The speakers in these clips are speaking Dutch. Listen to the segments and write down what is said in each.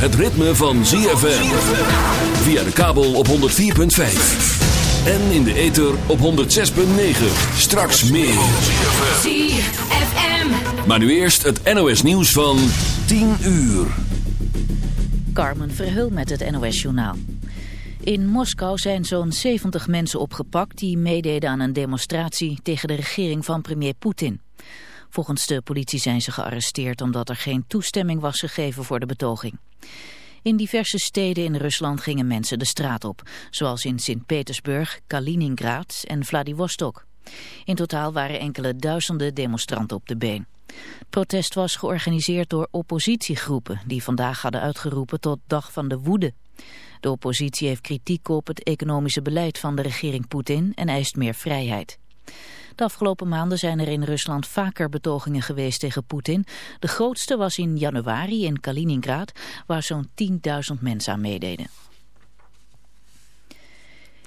het ritme van ZFM. Via de kabel op 104.5. En in de ether op 106.9. Straks meer. ZFM. Maar nu eerst het NOS nieuws van 10 uur. Carmen Verheul met het NOS Journaal. In Moskou zijn zo'n 70 mensen opgepakt die meededen aan een demonstratie tegen de regering van premier Poetin. Volgens de politie zijn ze gearresteerd omdat er geen toestemming was gegeven voor de betoging. In diverse steden in Rusland gingen mensen de straat op, zoals in Sint-Petersburg, Kaliningrad en Vladivostok. In totaal waren enkele duizenden demonstranten op de been. Het protest was georganiseerd door oppositiegroepen die vandaag hadden uitgeroepen tot Dag van de Woede. De oppositie heeft kritiek op het economische beleid van de regering Poetin en eist meer vrijheid. De afgelopen maanden zijn er in Rusland vaker betogingen geweest tegen Poetin. De grootste was in januari in Kaliningrad, waar zo'n 10.000 mensen aan meededen.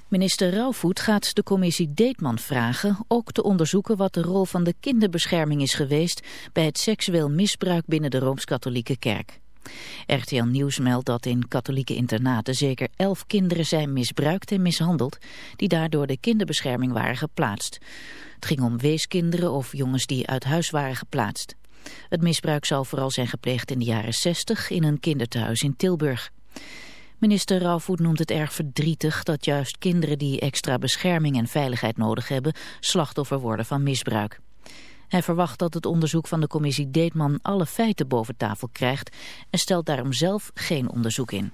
Minister Rauwvoet gaat de commissie Deetman vragen ook te onderzoeken wat de rol van de kinderbescherming is geweest bij het seksueel misbruik binnen de Rooms-Katholieke Kerk. RTL Nieuws meldt dat in katholieke internaten zeker elf kinderen zijn misbruikt en mishandeld, die daardoor de kinderbescherming waren geplaatst. Het ging om weeskinderen of jongens die uit huis waren geplaatst. Het misbruik zal vooral zijn gepleegd in de jaren 60 in een kinderthuis in Tilburg. Minister Rauwvoet noemt het erg verdrietig dat juist kinderen die extra bescherming en veiligheid nodig hebben slachtoffer worden van misbruik. Hij verwacht dat het onderzoek van de commissie Deetman alle feiten boven tafel krijgt en stelt daarom zelf geen onderzoek in.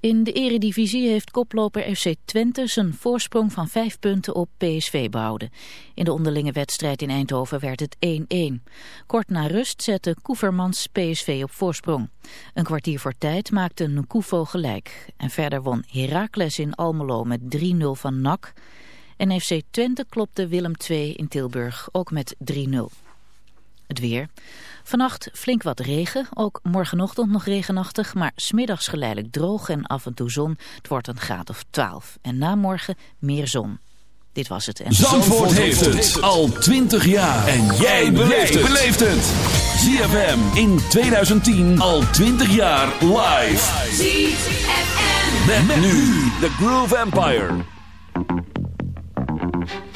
In de eredivisie heeft koploper FC Twente zijn voorsprong van vijf punten op PSV behouden. In de onderlinge wedstrijd in Eindhoven werd het 1-1. Kort na rust zette Koevermans PSV op voorsprong. Een kwartier voor tijd maakte Nkufo gelijk. En verder won Heracles in Almelo met 3-0 van NAC... En FC Twente klopte Willem II in Tilburg ook met 3-0. Het weer. Vannacht flink wat regen, ook morgenochtend nog regenachtig, maar smiddags geleidelijk droog en af en toe zon. Het wordt een graad of 12. En na morgen meer zon. Dit was het. En... Zandvoort, heeft het al 20 jaar. En jij beleeft het. ZFM in 2010 al 20 jaar live. ZFM. Met, nu de Groove Empire. thank you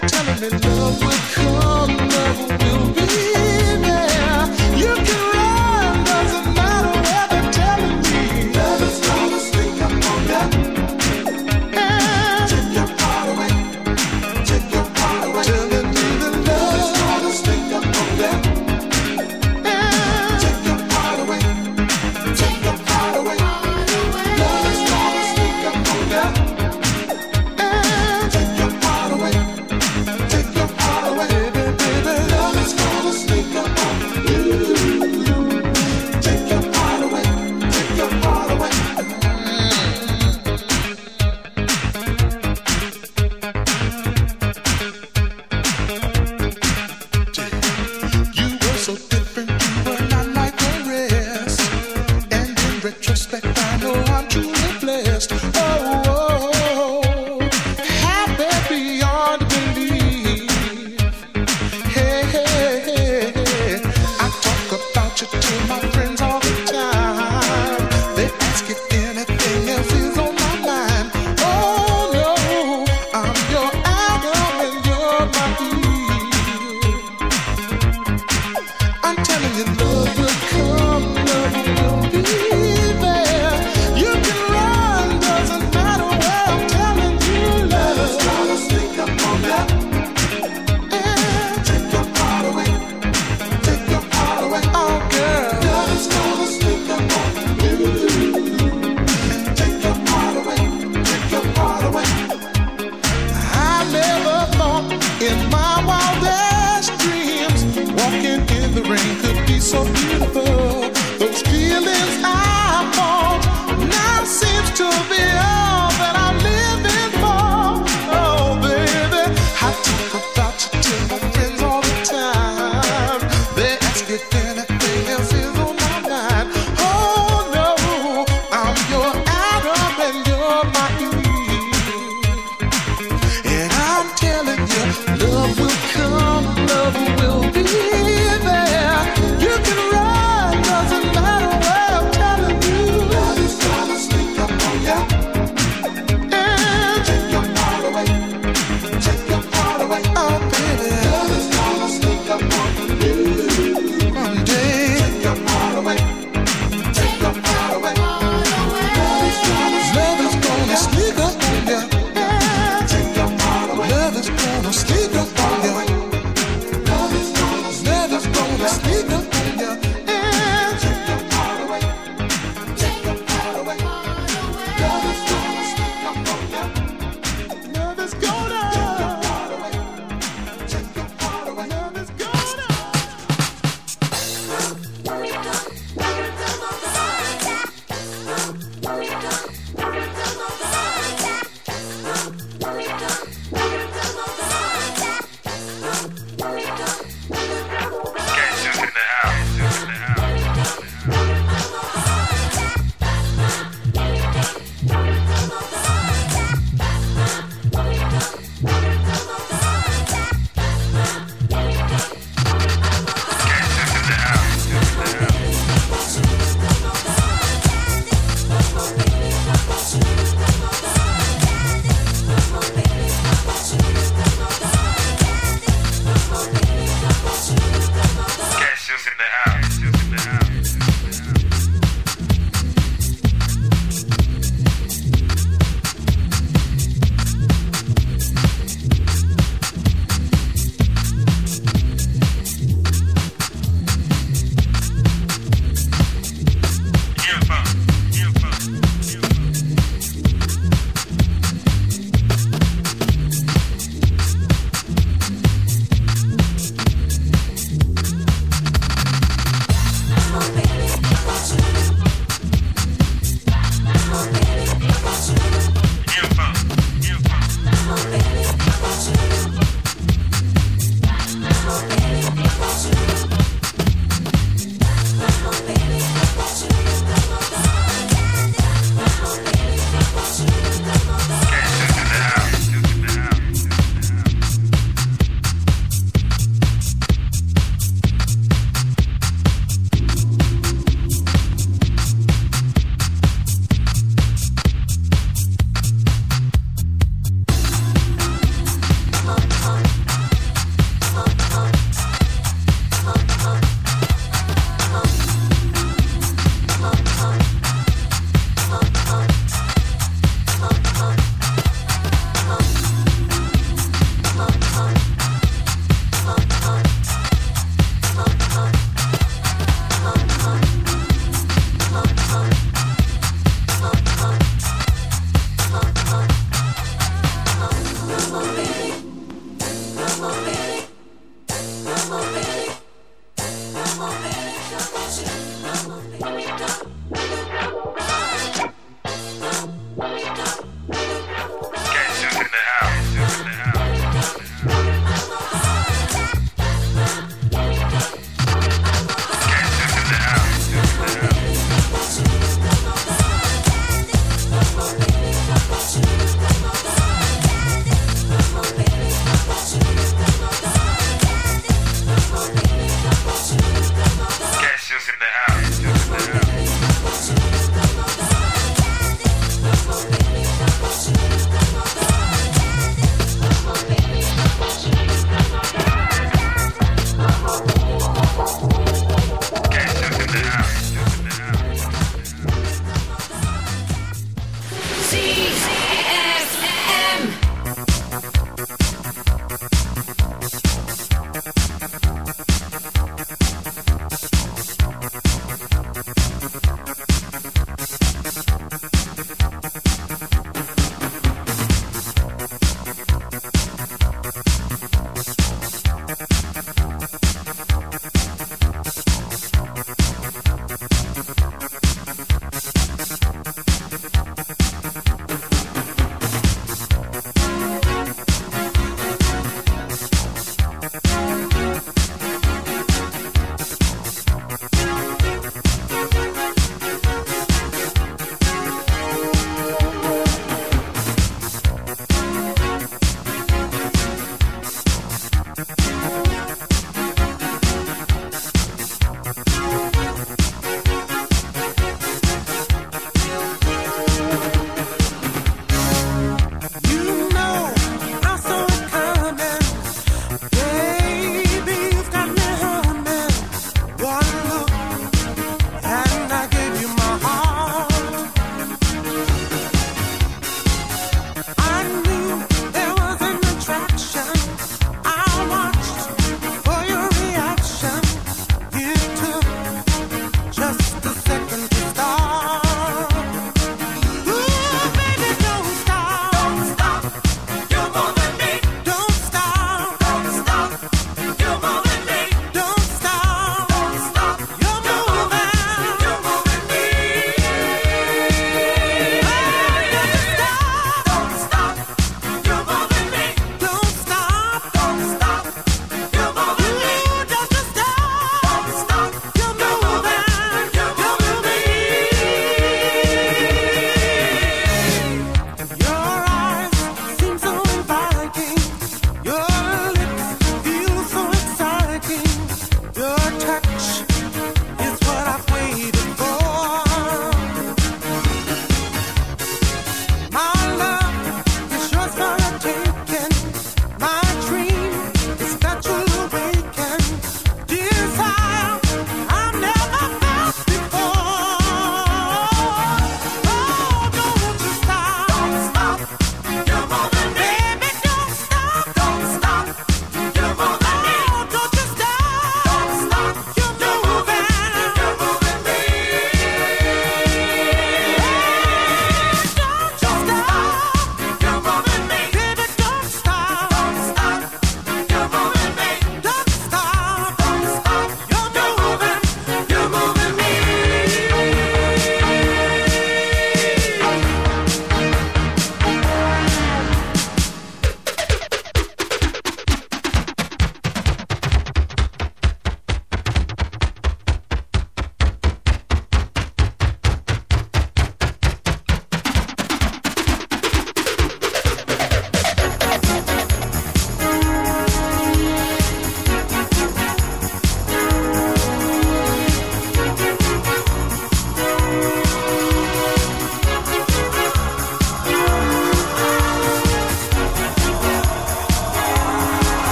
they're telling me love.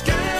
scared.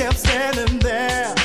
kept standing there.